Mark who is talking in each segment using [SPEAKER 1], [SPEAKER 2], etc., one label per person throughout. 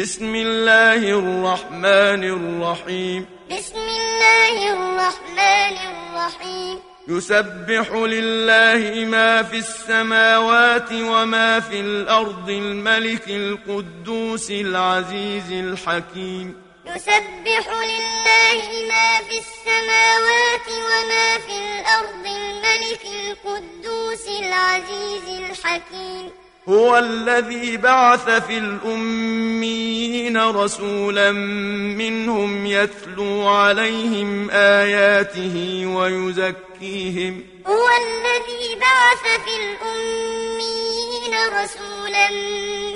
[SPEAKER 1] بسم الله الرحمن الرحيم.
[SPEAKER 2] بسم الله الرحمن الرحيم.
[SPEAKER 1] يسبح لله ما في السماوات وما في الأرض الملك القدوس العزيز الحكيم.
[SPEAKER 2] يسبح لله ما في السماوات وما في الأرض الملك القدوس العزيز الحكيم.
[SPEAKER 1] هو الذي بعث في الأميين رسولا منهم يتلو عليهم آياته ويزكيهم.
[SPEAKER 2] هو الذي بعث في الأميين رسولا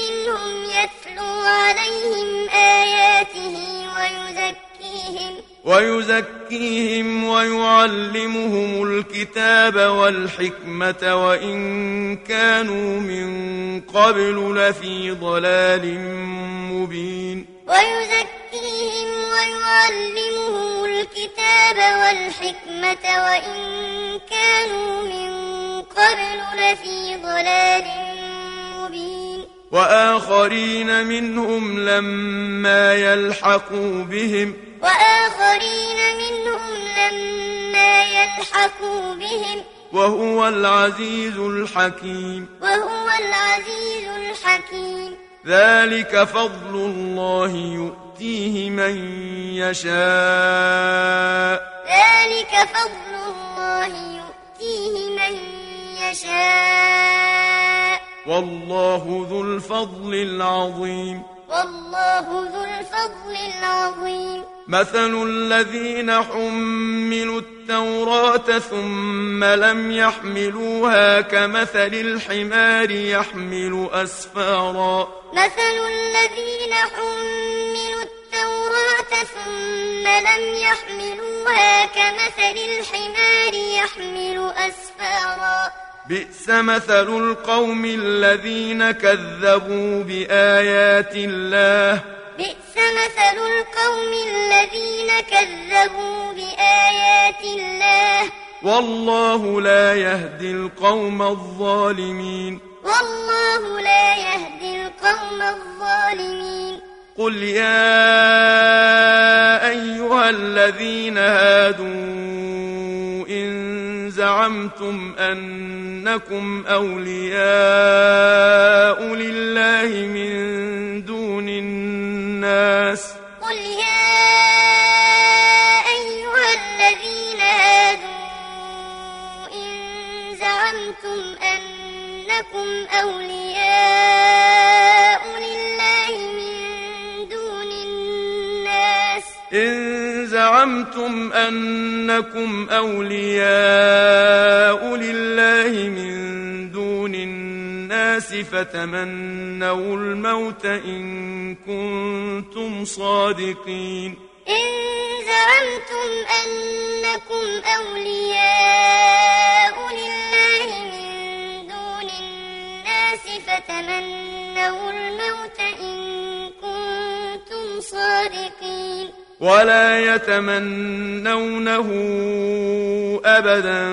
[SPEAKER 2] منهم يتلو عليهم آياته ويزكيهم
[SPEAKER 1] ويعلمهم الكتاب والحكمة وإن كانوا من قبل لفي ضلال مبين.
[SPEAKER 2] ويزكيهم ويعلمهم الكتاب والحكمة وإن كانوا من قبل لفي ضلال مبين.
[SPEAKER 1] وآخرين منهم لما يلحقوا بهم
[SPEAKER 2] وآخرين منهم لما يلحقوا بهم.
[SPEAKER 1] وهو العزيز الحكيم.
[SPEAKER 2] وهو العزيز الحكيم.
[SPEAKER 1] ذلك فضل الله يؤتيه من يشاء.
[SPEAKER 2] ذلك فضل الله يؤتيه من يشاء.
[SPEAKER 1] والله ذو الفضل العظيم.
[SPEAKER 2] والله ذو الفضل العظيم.
[SPEAKER 1] مثل الذين حملوا التوراة ثم لم يحملوها كمثل الحمار يحمل أسفارا.
[SPEAKER 2] مثل الذين حملوا التوراة ثم لم يحملوها كمثل الحمار يحمل أسفارا.
[SPEAKER 1] بئس مثل القوم الذين كذبوا بآيات الله.
[SPEAKER 2] بئس مثل القوم الذين كذبوا بآيات الله.
[SPEAKER 1] والله لا يهدي القوم الظالمين.
[SPEAKER 2] والله لا يهدي القوم الظالمين.
[SPEAKER 1] قل يا أيها الذين هادوا إن زعمتم أنكم أولياء لله من دون الناس؟
[SPEAKER 2] قل يا أيها الذين هادوا إن زعمتم أنكم أولياء
[SPEAKER 1] إن زعمتم أنكم أولياء لله من دون الناس فتمنوا الموت إن كنتم صادقين.
[SPEAKER 2] إن زعمتم أنكم أولياء لله من دون الناس فتمنوا الموت إن كنتم صادقين.
[SPEAKER 1] ولا يتمنونه أبدا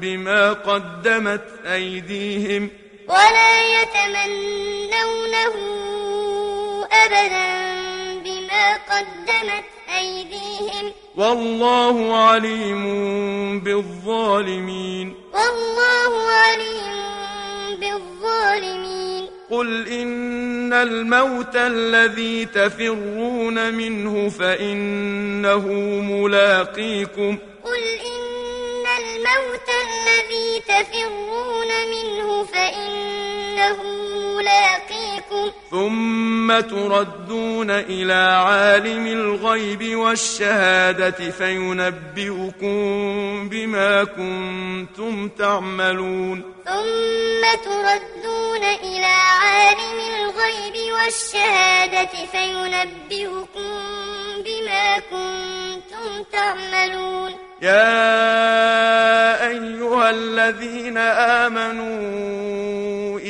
[SPEAKER 1] بما قدمت أيديهم.
[SPEAKER 2] ولا يتمنونه أبدا بما قدمت أيديهم.
[SPEAKER 1] والله عليم بالظالمين.
[SPEAKER 2] والله عليم
[SPEAKER 1] قل إن الموت الذي تفرون منه فإنه ملاقيكم
[SPEAKER 2] قل إن الموت الذي تفرون منه فإنه ملاقيكم
[SPEAKER 1] ثم تردون إلى عالم الغيب والشهادة فينبئكم بما كنتم تعملون.
[SPEAKER 2] ثم تردون إلى عالم الغيب والشهادة فينبئكم بما كنتم تعملون.
[SPEAKER 1] يا أيها الذين آمنوا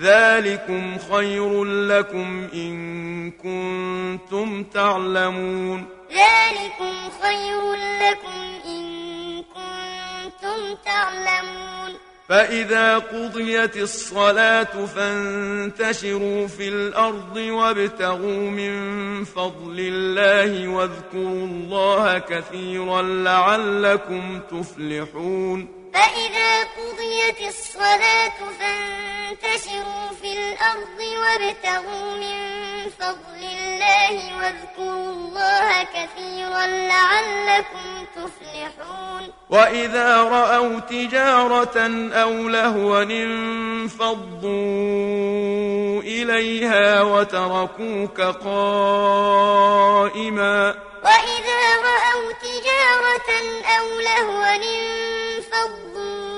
[SPEAKER 1] ذلكم خير لكم إن كنتم تعلمون
[SPEAKER 2] ذلكم خير لكم إن كنتم تعلمون
[SPEAKER 1] فإذا قضيت الصلاة فانتشروا في الأرض وابتغوا من فضل الله واذكروا الله كثيرا لعلكم تفلحون
[SPEAKER 2] فإذا قضيت الصلاة فانتشروا في الأرض وابتغوا من فضل الله واذكروا الله كثيرا لعلكم تفلحون.
[SPEAKER 1] وإذا رأوا تجارة أو لهوا انفضوا إليها وتركوك قائما.
[SPEAKER 2] وإذا رأوا تجارة أو لهوا انفضوا